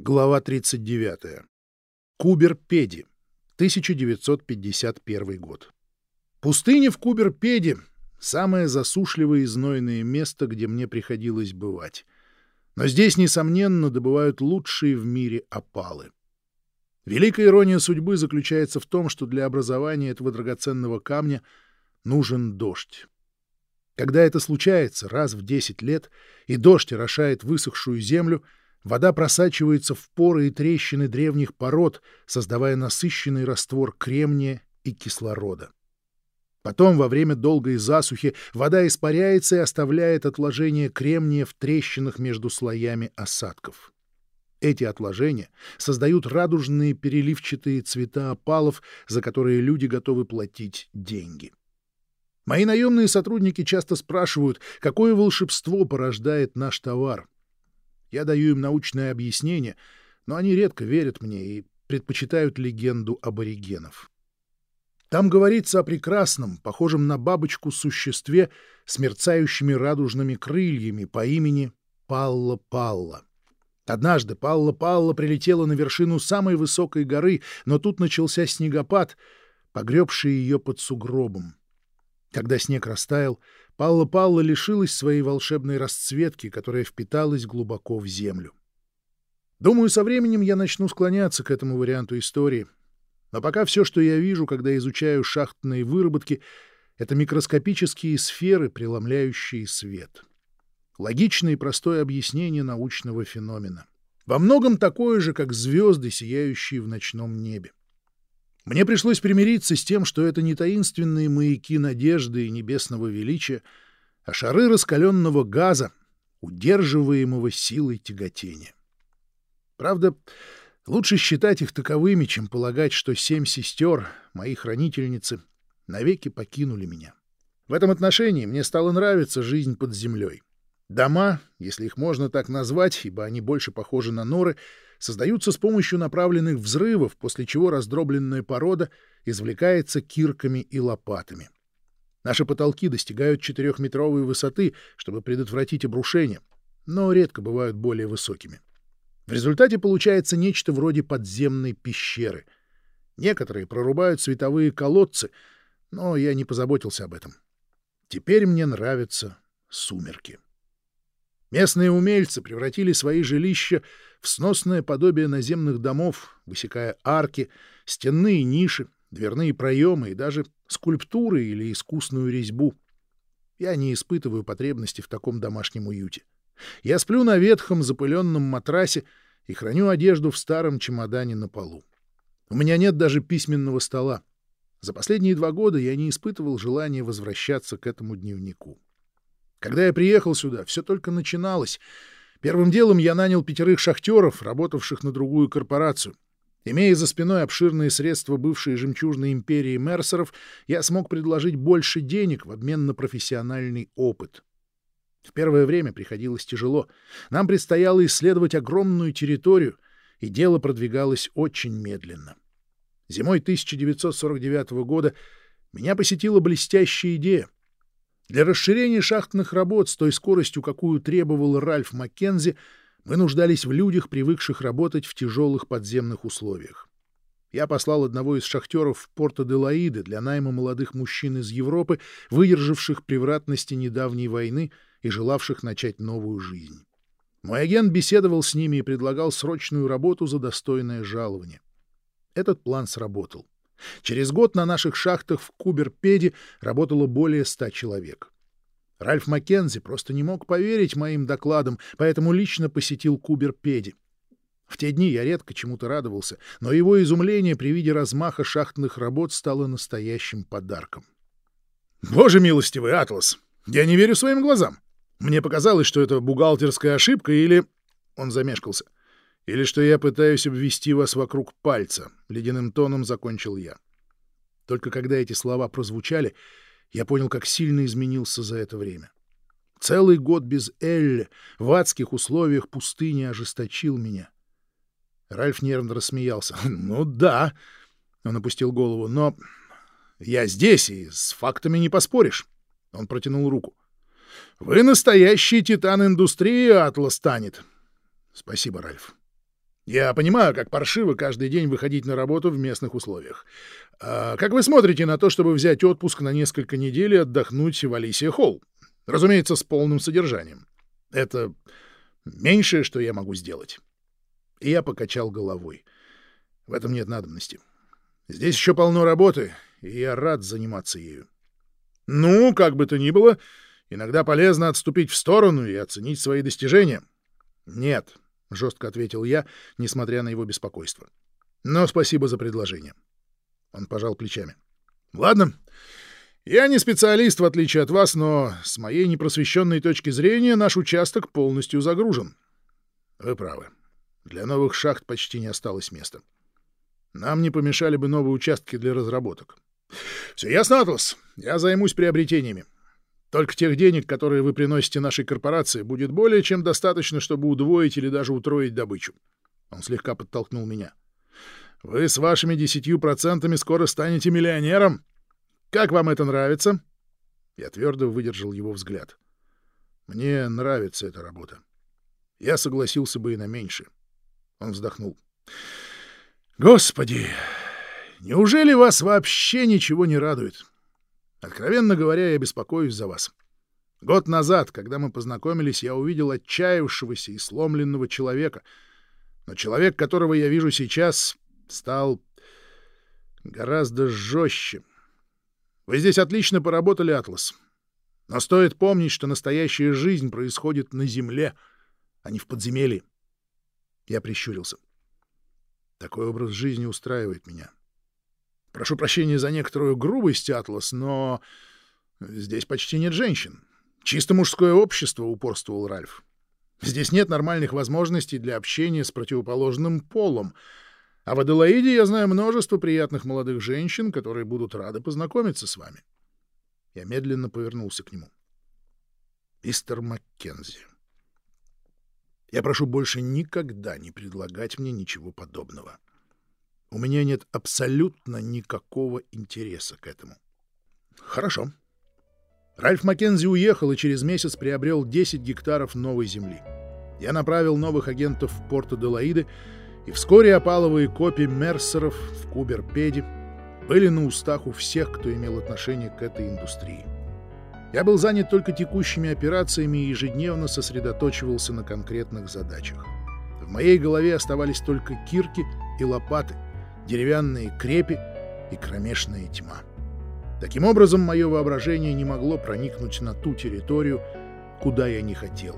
Глава 39. Кубер-Педи. 1951 год. Пустыня в Кубер-Педи — самое засушливое и знойное место, где мне приходилось бывать. Но здесь, несомненно, добывают лучшие в мире опалы. Великая ирония судьбы заключается в том, что для образования этого драгоценного камня нужен дождь. Когда это случается раз в 10 лет, и дождь орошает высохшую землю — Вода просачивается в поры и трещины древних пород, создавая насыщенный раствор кремния и кислорода. Потом, во время долгой засухи, вода испаряется и оставляет отложения кремния в трещинах между слоями осадков. Эти отложения создают радужные переливчатые цвета опалов, за которые люди готовы платить деньги. Мои наемные сотрудники часто спрашивают, какое волшебство порождает наш товар — я даю им научное объяснение, но они редко верят мне и предпочитают легенду аборигенов. Там говорится о прекрасном, похожем на бабочку существе с мерцающими радужными крыльями по имени Палла-Палла. Однажды Палла-Палла прилетела на вершину самой высокой горы, но тут начался снегопад, погребший ее под сугробом. Когда снег растаял, Палла-Палла лишилась своей волшебной расцветки, которая впиталась глубоко в землю. Думаю, со временем я начну склоняться к этому варианту истории. Но пока все, что я вижу, когда изучаю шахтные выработки, это микроскопические сферы, преломляющие свет. Логичное и простое объяснение научного феномена. Во многом такое же, как звезды, сияющие в ночном небе. Мне пришлось примириться с тем, что это не таинственные маяки надежды и небесного величия, а шары раскаленного газа, удерживаемого силой тяготения. Правда, лучше считать их таковыми, чем полагать, что семь сестер, мои хранительницы, навеки покинули меня. В этом отношении мне стала нравиться жизнь под землей. Дома, если их можно так назвать, ибо они больше похожи на норы, создаются с помощью направленных взрывов, после чего раздробленная порода извлекается кирками и лопатами. Наши потолки достигают четырехметровой высоты, чтобы предотвратить обрушение, но редко бывают более высокими. В результате получается нечто вроде подземной пещеры. Некоторые прорубают световые колодцы, но я не позаботился об этом. Теперь мне нравятся сумерки. Местные умельцы превратили свои жилища в сносное подобие наземных домов, высекая арки, стенные ниши, дверные проемы и даже скульптуры или искусную резьбу. Я не испытываю потребности в таком домашнем уюте. Я сплю на ветхом запыленном матрасе и храню одежду в старом чемодане на полу. У меня нет даже письменного стола. За последние два года я не испытывал желания возвращаться к этому дневнику. Когда я приехал сюда, все только начиналось. Первым делом я нанял пятерых шахтеров, работавших на другую корпорацию. Имея за спиной обширные средства бывшей жемчужной империи Мерсеров, я смог предложить больше денег в обмен на профессиональный опыт. В первое время приходилось тяжело. Нам предстояло исследовать огромную территорию, и дело продвигалось очень медленно. Зимой 1949 года меня посетила блестящая идея — для расширения шахтных работ с той скоростью, какую требовал Ральф Маккензи, мы нуждались в людях, привыкших работать в тяжелых подземных условиях. Я послал одного из шахтеров в Порто-де-Лаиде для найма молодых мужчин из Европы, выдержавших превратности недавней войны и желавших начать новую жизнь. Мой агент беседовал с ними и предлагал срочную работу за достойное жалование. Этот план сработал. Через год на наших шахтах в Куберпеде работало более ста человек. Ральф Маккензи просто не мог поверить моим докладам, поэтому лично посетил Куберпеди. В те дни я редко чему-то радовался, но его изумление при виде размаха шахтных работ стало настоящим подарком. «Боже милостивый, Атлас! Я не верю своим глазам! Мне показалось, что это бухгалтерская ошибка или...» Он замешкался. Или что я пытаюсь обвести вас вокруг пальца, — ледяным тоном закончил я. Только когда эти слова прозвучали, я понял, как сильно изменился за это время. Целый год без Элли в адских условиях пустыни ожесточил меня. Ральф нервно рассмеялся. «Ну да», — он опустил голову, — «но я здесь, и с фактами не поспоришь». Он протянул руку. «Вы настоящий титан индустрии, Атлас станет». «Спасибо, Ральф. Я понимаю, как паршиво каждый день выходить на работу в местных условиях. А как вы смотрите на то, чтобы взять отпуск на несколько недель и отдохнуть в Алисия Холл? Разумеется, с полным содержанием. Это меньшее, что я могу сделать. И я покачал головой. В этом нет надобности. Здесь еще полно работы, и я рад заниматься ею. Ну, как бы то ни было, иногда полезно отступить в сторону и оценить свои достижения. Нет, — жестко ответил я, несмотря на его беспокойство. Но спасибо за предложение. Он пожал плечами. Ладно, я не специалист, в отличие от вас, но с моей непросвещенной точки зрения наш участок полностью загружен. Вы правы. Для новых шахт почти не осталось места. Нам не помешали бы новые участки для разработок. Все ясно, Атлас. Я займусь приобретениями. Только тех денег, которые вы приносите нашей корпорации, будет более чем достаточно, чтобы удвоить или даже утроить добычу. Он слегка подтолкнул меня. Вы с вашими десятью процентами скоро станете миллионером. Как вам это нравится? Я твердо выдержал его взгляд. Мне нравится эта работа. Я согласился бы и на меньшее. Он вздохнул. «Господи, неужели вас вообще ничего не радует? Откровенно говоря, я беспокоюсь за вас. Год назад, когда мы познакомились, я увидел отчаявшегося и сломленного человека. Но человек, которого я вижу сейчас, стал гораздо жестче. Вы здесь отлично поработали, Атлас. Но стоит помнить, что настоящая жизнь происходит на Земле, а не в подземелье. Я прищурился. Такой образ жизни устраивает меня. Прошу прощения за некоторую грубость, Атлас, но здесь почти нет женщин. Чисто мужское общество, упорствовал Ральф. Здесь нет нормальных возможностей для общения с противоположным полом. А в Аделаиде я знаю множество приятных молодых женщин, которые будут рады познакомиться с вами. Я медленно повернулся к нему. Мистер Маккензи. Я прошу больше никогда не предлагать мне ничего подобного. У меня нет абсолютно никакого интереса к этому. Хорошо. Ральф Маккензи уехал и через месяц приобрел 10 гектаров новой земли. Я направил новых агентов в порт Аделаиды, и вскоре опаловые копии Мерсеров в Куберпеде были на устах у всех, кто имел отношение к этой индустрии. Я был занят только текущими операциями и ежедневно сосредоточивался на конкретных задачах. В моей голове оставались только кирки и лопаты, деревянные крепи и кромешная тьма. Таким образом, мое воображение не могло проникнуть на ту территорию, куда я не хотел.